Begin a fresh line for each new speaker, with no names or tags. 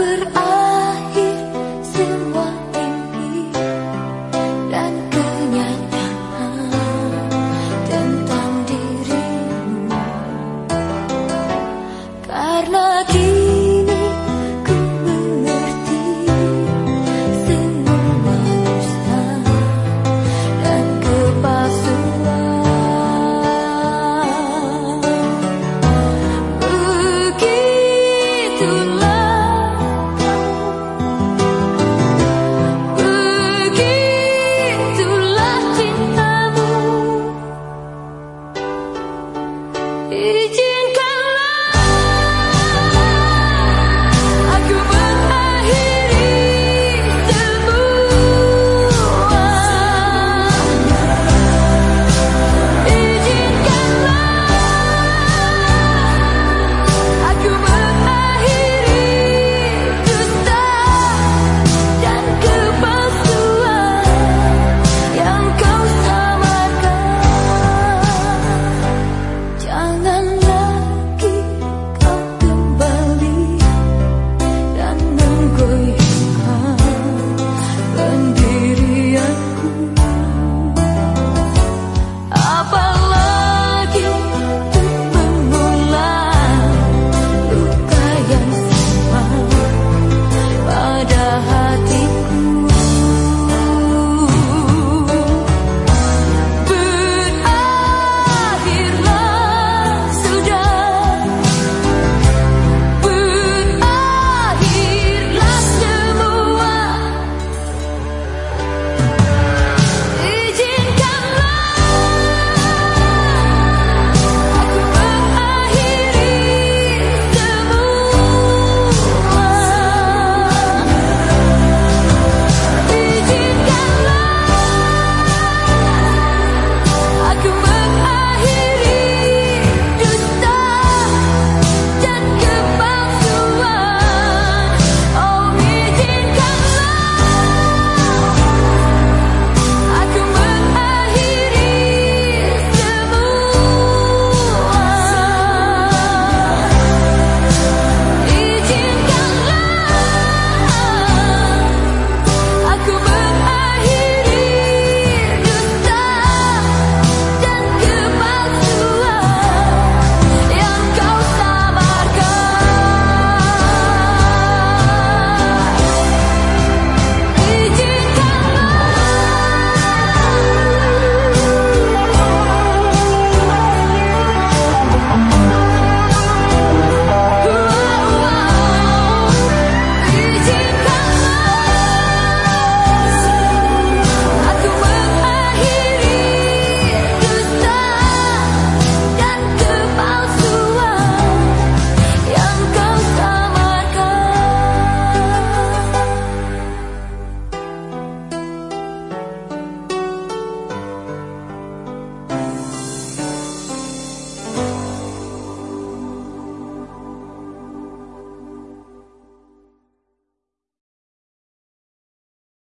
Berakhir semua mimpi dan kenyataan tentang dirimu. Karena